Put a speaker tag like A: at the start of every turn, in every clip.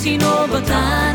A: Tino time.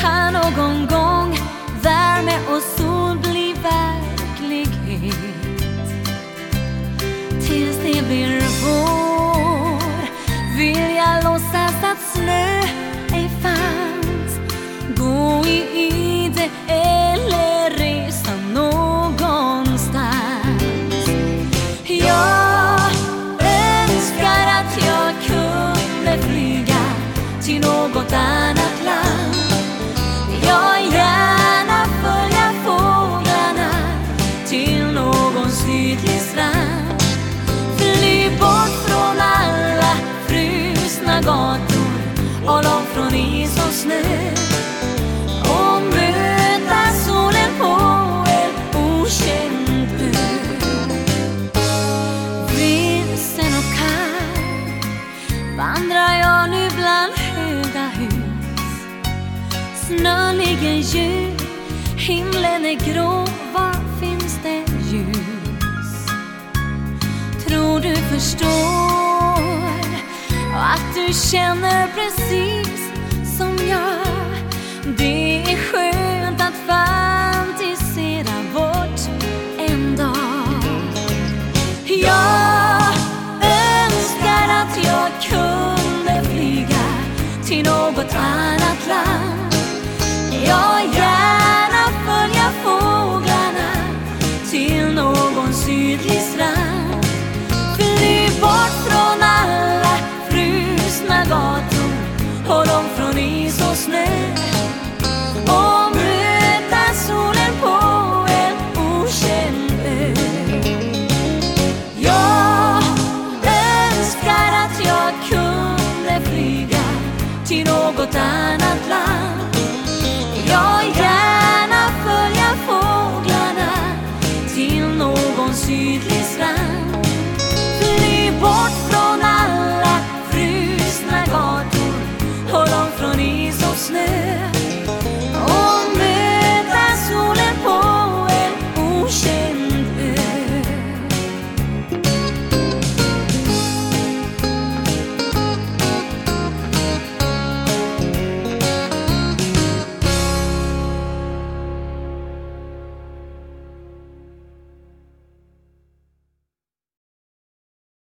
A: Kan någon gång värme och sol bli verklighet. Tills det blir snö. Och möta solen på en okänd ö. Vilsen och kall vandrar jag nu bland höga hus. Snön ligger djup, himlen är grå, var finns det ljus? Tror du förstår att du känner precis det är skönt att fantisera bort en dag. Jag önskar att jag kunde flyga till något annat land. Jag gärna följa fåglarna till någon sydlig strand. ποτά να πλάω